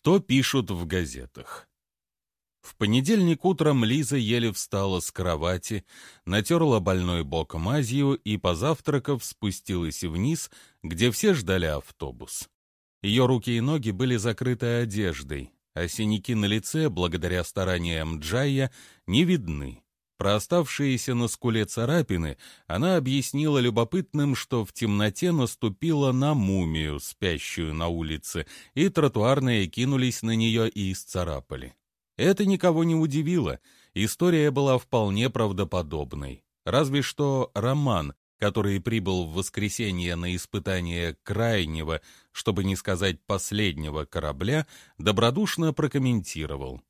Что пишут в газетах? В понедельник утром Лиза еле встала с кровати, натерла больной бок мазью и, позавтракав, спустилась вниз, где все ждали автобус. Ее руки и ноги были закрыты одеждой, а синяки на лице, благодаря стараниям Джая, не видны. Про оставшиеся на скуле царапины она объяснила любопытным, что в темноте наступила на мумию, спящую на улице, и тротуарные кинулись на нее и исцарапали. Это никого не удивило, история была вполне правдоподобной. Разве что Роман, который прибыл в воскресенье на испытание крайнего, чтобы не сказать последнего корабля, добродушно прокомментировал.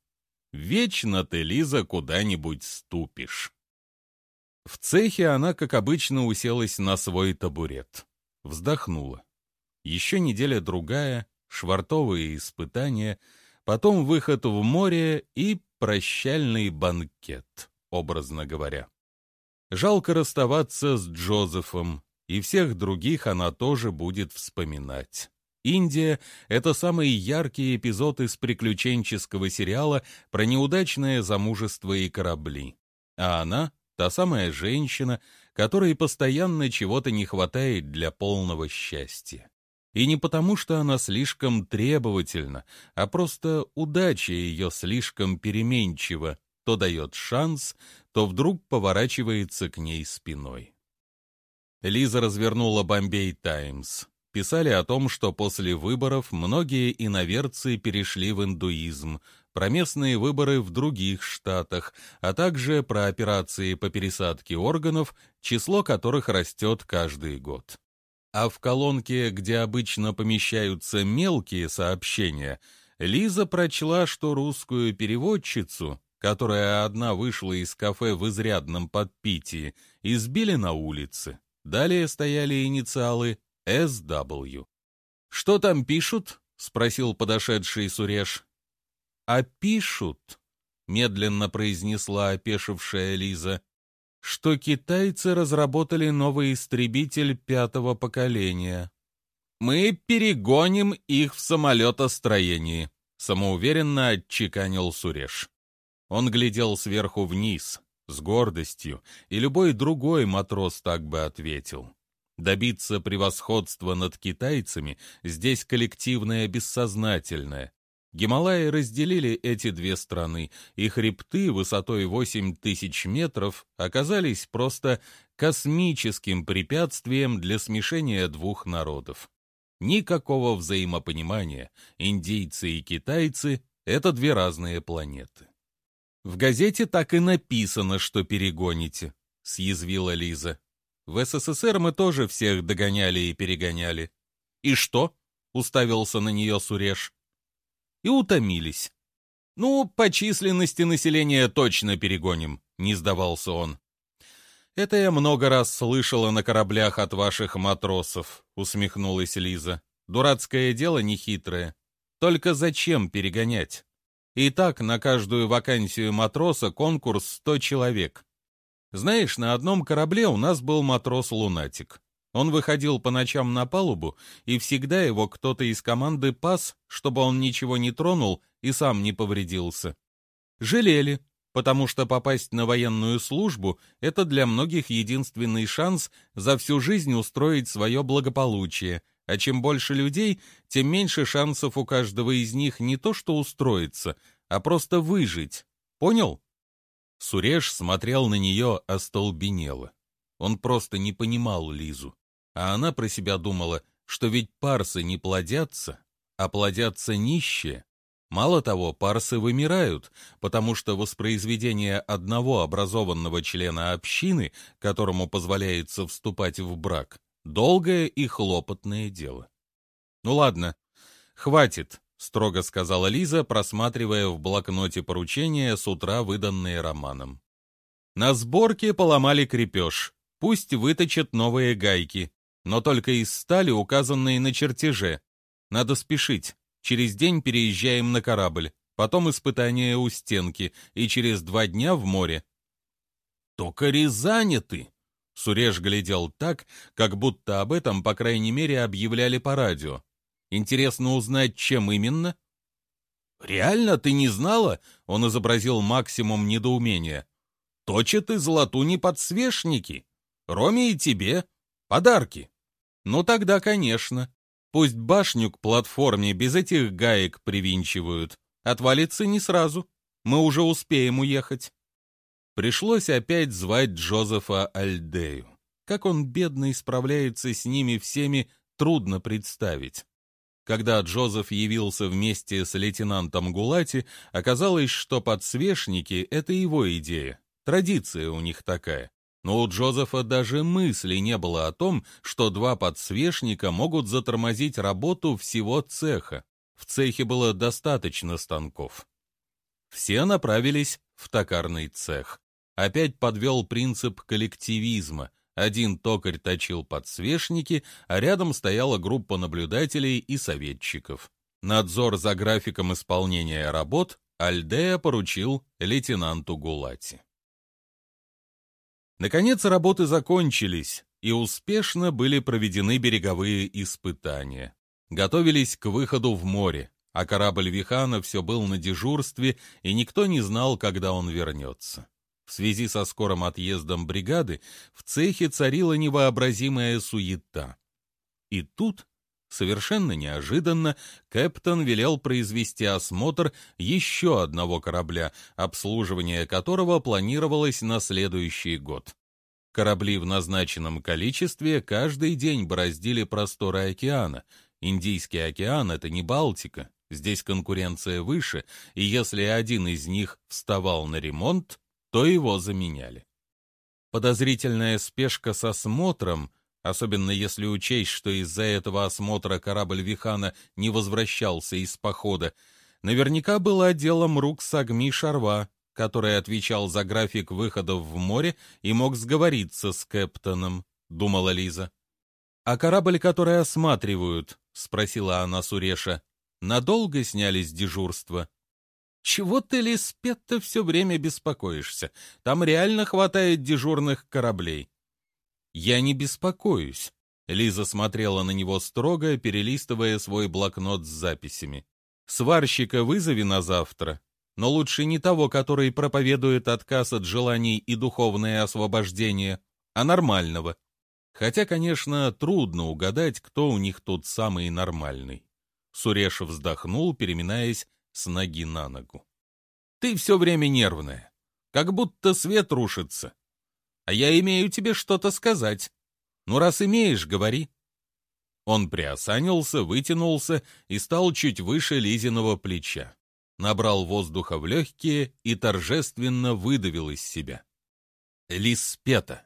Вечно ты, Лиза, куда-нибудь ступишь. В цехе она, как обычно, уселась на свой табурет. Вздохнула. Еще неделя-другая, швартовые испытания, потом выход в море и прощальный банкет, образно говоря. Жалко расставаться с Джозефом, и всех других она тоже будет вспоминать. Индия — это самый яркий эпизод из приключенческого сериала про неудачное замужество и корабли. А она — та самая женщина, которой постоянно чего-то не хватает для полного счастья. И не потому, что она слишком требовательна, а просто удача ее слишком переменчива, то дает шанс, то вдруг поворачивается к ней спиной. Лиза развернула «Бомбей Таймс» писали о том, что после выборов многие иноверцы перешли в индуизм, про местные выборы в других штатах, а также про операции по пересадке органов, число которых растет каждый год. А в колонке, где обычно помещаются мелкие сообщения, Лиза прочла, что русскую переводчицу, которая одна вышла из кафе в изрядном подпитии, избили на улице. Далее стояли инициалы S.W. «Что там пишут?» — спросил подошедший Суреш. «А пишут», — медленно произнесла опешившая Лиза, «что китайцы разработали новый истребитель пятого поколения. Мы перегоним их в самолетостроении», — самоуверенно отчеканил Суреш. Он глядел сверху вниз, с гордостью, и любой другой матрос так бы ответил. Добиться превосходства над китайцами здесь коллективное бессознательное. Гималаи разделили эти две страны, и хребты высотой 8 тысяч метров оказались просто космическим препятствием для смешения двух народов. Никакого взаимопонимания. Индийцы и китайцы — это две разные планеты. В газете так и написано, что перегоните, — съязвила Лиза. В СССР мы тоже всех догоняли и перегоняли. И что? Уставился на нее Суреш. И утомились. Ну, по численности населения точно перегоним, не сдавался он. Это я много раз слышала на кораблях от ваших матросов, усмехнулась Лиза. Дурацкое дело нехитрое. Только зачем перегонять? И так на каждую вакансию матроса конкурс сто человек. Знаешь, на одном корабле у нас был матрос-лунатик. Он выходил по ночам на палубу, и всегда его кто-то из команды пас, чтобы он ничего не тронул и сам не повредился. Жалели, потому что попасть на военную службу — это для многих единственный шанс за всю жизнь устроить свое благополучие, а чем больше людей, тем меньше шансов у каждого из них не то что устроиться, а просто выжить. Понял? Суреш смотрел на нее остолбенело. Он просто не понимал Лизу. А она про себя думала, что ведь парсы не плодятся, а плодятся нищие. Мало того, парсы вымирают, потому что воспроизведение одного образованного члена общины, которому позволяется вступать в брак, долгое и хлопотное дело. Ну ладно, хватит, — строго сказала Лиза, просматривая в блокноте поручения с утра выданные Романом. «На сборке поломали крепеж. Пусть выточат новые гайки, но только из стали, указанные на чертеже. Надо спешить. Через день переезжаем на корабль, потом испытание у стенки и через два дня в море». «Токари заняты!» Суреш глядел так, как будто об этом, по крайней мере, объявляли по радио. Интересно узнать, чем именно? «Реально ты не знала?» — он изобразил максимум недоумения. «Точат из латуни подсвечники. Роме и тебе. Подарки». «Ну тогда, конечно. Пусть башню к платформе без этих гаек привинчивают. Отвалится не сразу. Мы уже успеем уехать». Пришлось опять звать Джозефа Альдею. Как он, бедный, справляется с ними всеми, трудно представить. Когда Джозеф явился вместе с лейтенантом Гулати, оказалось, что подсвечники — это его идея. Традиция у них такая. Но у Джозефа даже мысли не было о том, что два подсвечника могут затормозить работу всего цеха. В цехе было достаточно станков. Все направились в токарный цех. Опять подвел принцип коллективизма. Один токарь точил подсвечники, а рядом стояла группа наблюдателей и советчиков. Надзор за графиком исполнения работ Альдея поручил лейтенанту Гулати. Наконец работы закончились, и успешно были проведены береговые испытания. Готовились к выходу в море, а корабль Вихана все был на дежурстве, и никто не знал, когда он вернется. В связи со скорым отъездом бригады в цехе царила невообразимая суета. И тут, совершенно неожиданно, Кэптон велел произвести осмотр еще одного корабля, обслуживание которого планировалось на следующий год. Корабли в назначенном количестве каждый день бороздили просторы океана. Индийский океан — это не Балтика, здесь конкуренция выше, и если один из них вставал на ремонт, то его заменяли. Подозрительная спешка с осмотром, особенно если учесть, что из-за этого осмотра корабль Вихана не возвращался из похода, наверняка была делом рук Сагми Шарва, который отвечал за график выходов в море и мог сговориться с Кэптоном, думала Лиза. «А корабль, который осматривают?» — спросила она Суреша. «Надолго снялись дежурства?» Чего ты, Лиспетта, все время беспокоишься? Там реально хватает дежурных кораблей. Я не беспокоюсь. Лиза смотрела на него строго, перелистывая свой блокнот с записями. Сварщика вызови на завтра, но лучше не того, который проповедует отказ от желаний и духовное освобождение, а нормального. Хотя, конечно, трудно угадать, кто у них тут самый нормальный. Суреш вздохнул, переминаясь с ноги на ногу. «Ты все время нервная, как будто свет рушится. А я имею тебе что-то сказать. Ну, раз имеешь, говори». Он приосанился, вытянулся и стал чуть выше Лизиного плеча. Набрал воздуха в легкие и торжественно выдавил из себя. «Лиспета,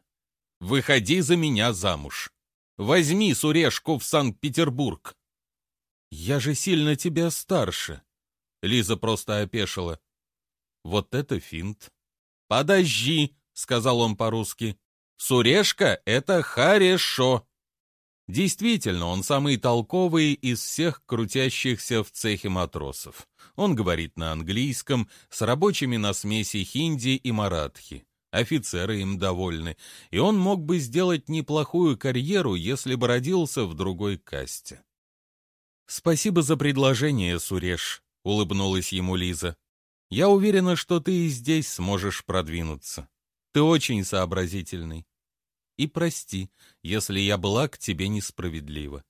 выходи за меня замуж. Возьми Сурешку в Санкт-Петербург». «Я же сильно тебя старше», Лиза просто опешила. Вот это финт. «Подожди», — сказал он по-русски. «Сурешка — это хорошо». Действительно, он самый толковый из всех крутящихся в цехе матросов. Он говорит на английском, с рабочими на смеси хинди и маратхи. Офицеры им довольны, и он мог бы сделать неплохую карьеру, если бы родился в другой касте. «Спасибо за предложение, Суреш», — улыбнулась ему Лиза. «Я уверена, что ты и здесь сможешь продвинуться. Ты очень сообразительный. И прости, если я была к тебе несправедлива».